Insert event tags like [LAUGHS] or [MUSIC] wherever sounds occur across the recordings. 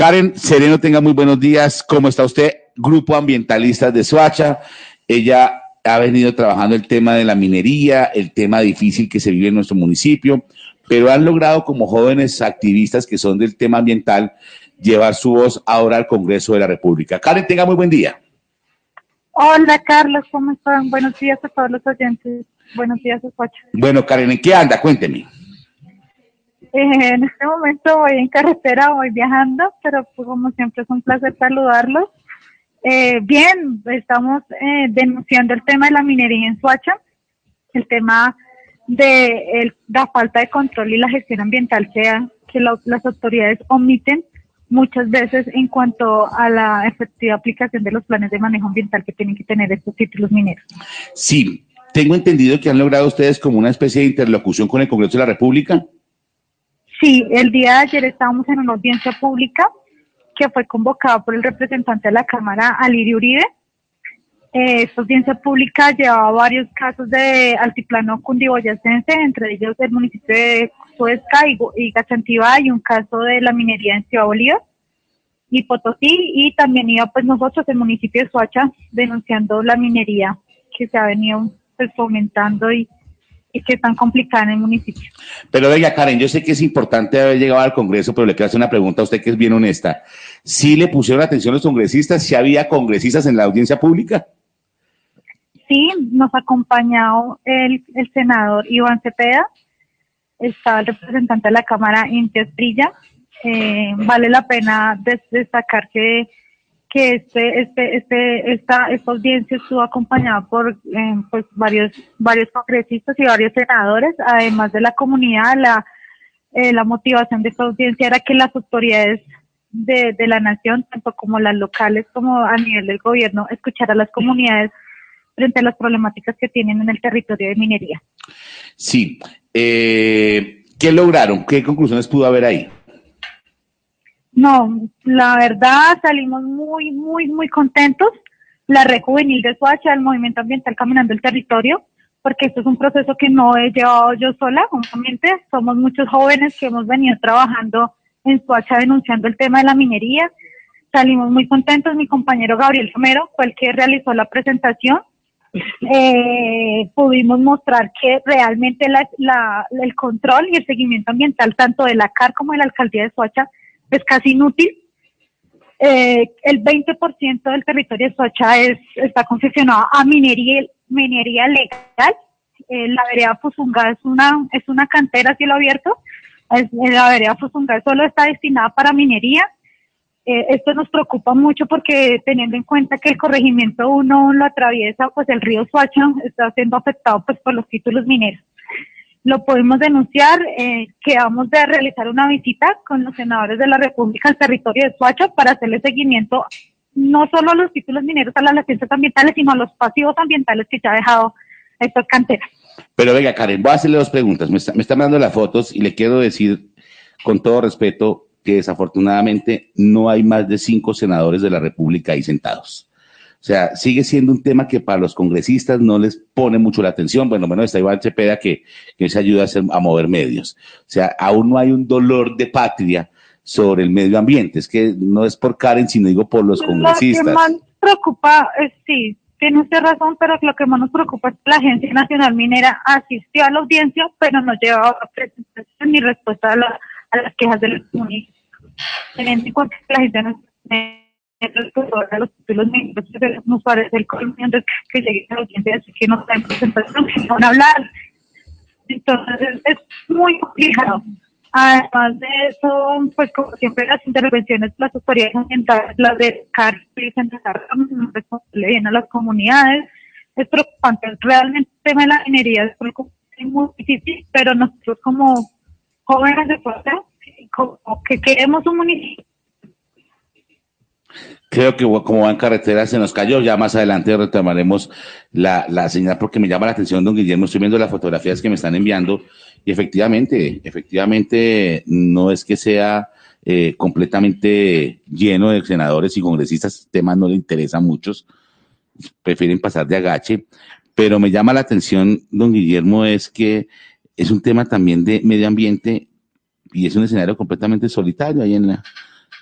Karen Sereno, tenga muy buenos días. ¿Cómo está usted? Grupo Ambientalistas de Soacha. Ella ha venido trabajando el tema de la minería, el tema difícil que se vive en nuestro municipio, pero han logrado como jóvenes activistas que son del tema ambiental llevar su voz ahora al Congreso de la República. Karen, tenga muy buen día. Hola Carlos, ¿cómo están? Buenos días a todos los oyentes. Buenos días, Soacha. Bueno, Karen, ¿en qué anda? Cuénteme. En este momento voy en carretera, voy viajando, pero pues, como siempre es un placer saludarlos. Eh, bien, estamos eh, denunciando el tema de la minería en Suacha, el tema de la falta de control y la gestión ambiental sea que las autoridades omiten muchas veces en cuanto a la efectiva aplicación de los planes de manejo ambiental que tienen que tener estos títulos mineros. Sí, tengo entendido que han logrado ustedes como una especie de interlocución con el Congreso de la República. Sí, el día de ayer estábamos en una audiencia pública que fue convocada por el representante de la Cámara, Alirio Uribe. Eh, esta audiencia pública llevaba varios casos de altiplano cundiboyacense, entre ellos el municipio de Suezca y, y y un caso de la minería en Ciudad Bolívar y Potosí, y también iba pues nosotros, el municipio de Soacha, denunciando la minería que se ha venido pues, fomentando y y que es tan complicada en el municipio. Pero venga, Karen, yo sé que es importante haber llegado al Congreso, pero le quiero hacer una pregunta a usted que es bien honesta. ¿Sí le pusieron atención los congresistas? ¿Si había congresistas en la audiencia pública? Sí, nos ha acompañado el, el senador Iván Cepeda, está el representante de la Cámara, Inti Estrilla. Eh, vale la pena destacar que que este, este, este, esta, esta audiencia estuvo acompañada por eh, pues varios, varios congresistas y varios senadores, además de la comunidad, la, eh, la motivación de esta audiencia era que las autoridades de, de la nación, tanto como las locales como a nivel del gobierno, escuchar a las comunidades frente a las problemáticas que tienen en el territorio de minería. Sí. Eh, ¿Qué lograron? ¿Qué conclusiones pudo haber ahí? No, la verdad salimos muy, muy, muy contentos. La red juvenil de Soacha, el movimiento ambiental caminando el territorio, porque esto es un proceso que no he llevado yo sola, obviamente. Somos muchos jóvenes que hemos venido trabajando en Soacha denunciando el tema de la minería. Salimos muy contentos. Mi compañero Gabriel Romero fue el que realizó la presentación. Eh, pudimos mostrar que realmente la, el control y el seguimiento ambiental tanto de la CAR como de la alcaldía de Soacha es casi inútil. Eh, el 20% del territorio de Soacha es, está concesionado a minería, minería legal. Eh, la vereda Fusunga es una, es una cantera a cielo abierto. la vereda Fusunga solo está destinada para minería. Eh, esto nos preocupa mucho porque teniendo en cuenta que el corregimiento 1 lo atraviesa, pues el río Soacha está siendo afectado pues por los títulos mineros lo podemos denunciar, eh, que vamos a realizar una visita con los senadores de la República al territorio de Suacha para hacerle seguimiento no solo a los títulos mineros, a las licencias ambientales, sino a los pasivos ambientales que ya ha dejado estas canteras. Pero venga, Karen, voy a hacerle dos preguntas. Me está, me está mandando las fotos y le quiero decir con todo respeto que desafortunadamente no hay más de cinco senadores de la República ahí sentados. O sea, sigue siendo un tema que para los congresistas no les pone mucho la atención. Bueno, bueno, está Iván Cepeda que, que se ayuda a, hacer, a mover medios. O sea, aún no hay un dolor de patria sobre el medio ambiente. Es que no es por Karen, sino digo por los congresistas. Lo que más preocupa, es, sí, tiene usted razón, pero lo que más nos preocupa es que la Agencia Nacional Minera asistió a la audiencia, pero no llevaba presentación ni respuesta a, a las quejas de los municipios. Teniendo en cuenta que la Agencia Nacional a los títulos nos parece el colmo que llegue a la audiencia así que no saben presentación, que van a hablar. Entonces es muy complicado. Además de eso, pues como siempre las intervenciones de las autoridades ambientales, las de CAR, responsable bien a las comunidades, es preocupante. Realmente el tema de la minería es muy difícil, pero nosotros como jóvenes de como que queremos un municipio Creo que como va en carretera se nos cayó. Ya más adelante retomaremos la, la señal porque me llama la atención, don Guillermo. Estoy viendo las fotografías que me están enviando y efectivamente, efectivamente no es que sea eh, completamente lleno de senadores y congresistas. El tema no le interesa a muchos. Prefieren pasar de agache. Pero me llama la atención, don Guillermo, es que es un tema también de medio ambiente y es un escenario completamente solitario ahí en la,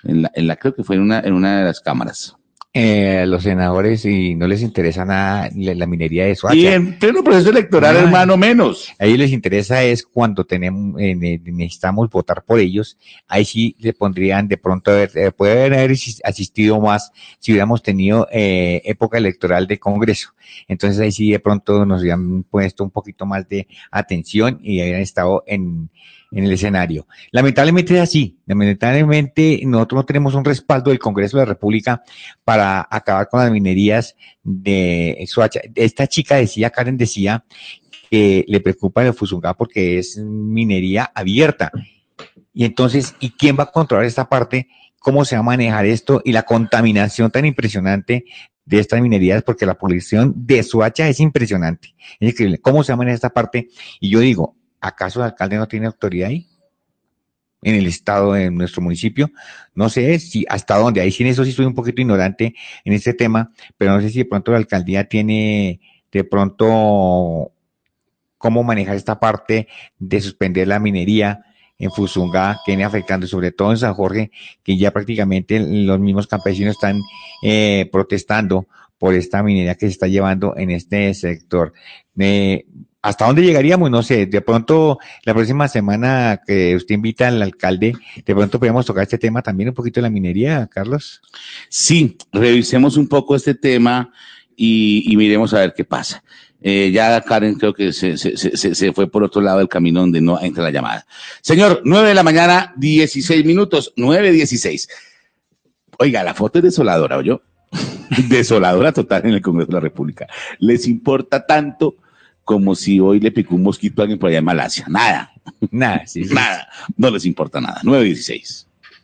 En la, en la creo que fue en una, en una de las cámaras eh, los senadores y no les interesa nada la, minería de Soacha. Y en pleno proceso electoral, hermano, menos. A ellos les interesa es cuando tenemos, eh, necesitamos votar por ellos, ahí sí le pondrían de pronto, eh, puede haber asistido más si hubiéramos tenido eh, época electoral de Congreso. Entonces ahí sí de pronto nos hubieran puesto un poquito más de atención y habían estado en, en el escenario. Lamentablemente es así. Lamentablemente nosotros no tenemos un respaldo del Congreso de la República para acabar con las minerías de Soacha. Esta chica decía, Karen decía, que le preocupa el Fusungá porque es minería abierta. Y entonces, ¿y quién va a controlar esta parte? ¿Cómo se va a manejar esto? Y la contaminación tan impresionante de estas minerías, porque la polución de Soacha es impresionante. Es increíble. ¿Cómo se va a manejar esta parte? Y yo digo, ¿acaso el alcalde no tiene autoridad ahí? En el estado de nuestro municipio. No sé si hasta dónde, ahí sí en eso sí estoy un poquito ignorante en este tema, pero no sé si de pronto la alcaldía tiene de pronto cómo manejar esta parte de suspender la minería en Fusunga, que viene afectando, sobre todo en San Jorge, que ya prácticamente los mismos campesinos están eh, protestando por esta minería que se está llevando en este sector. Eh, ¿Hasta dónde llegaríamos? No sé, de pronto la próxima semana que usted invita al alcalde, de pronto podemos tocar este tema también, un poquito de la minería, Carlos. Sí, revisemos un poco este tema y, miremos a ver qué pasa. Eh, ya Karen creo que se, se, se, se, fue por otro lado del camino donde no entra la llamada. Señor, nueve de la mañana, dieciséis minutos, nueve dieciséis. Oiga, la foto es desoladora, yo. [LAUGHS] desoladora total en el Congreso de la República. Les importa tanto como si hoy le picó un mosquito a alguien por allá en Malasia. Nada. Nada, sí, Nada. No les importa nada. 916.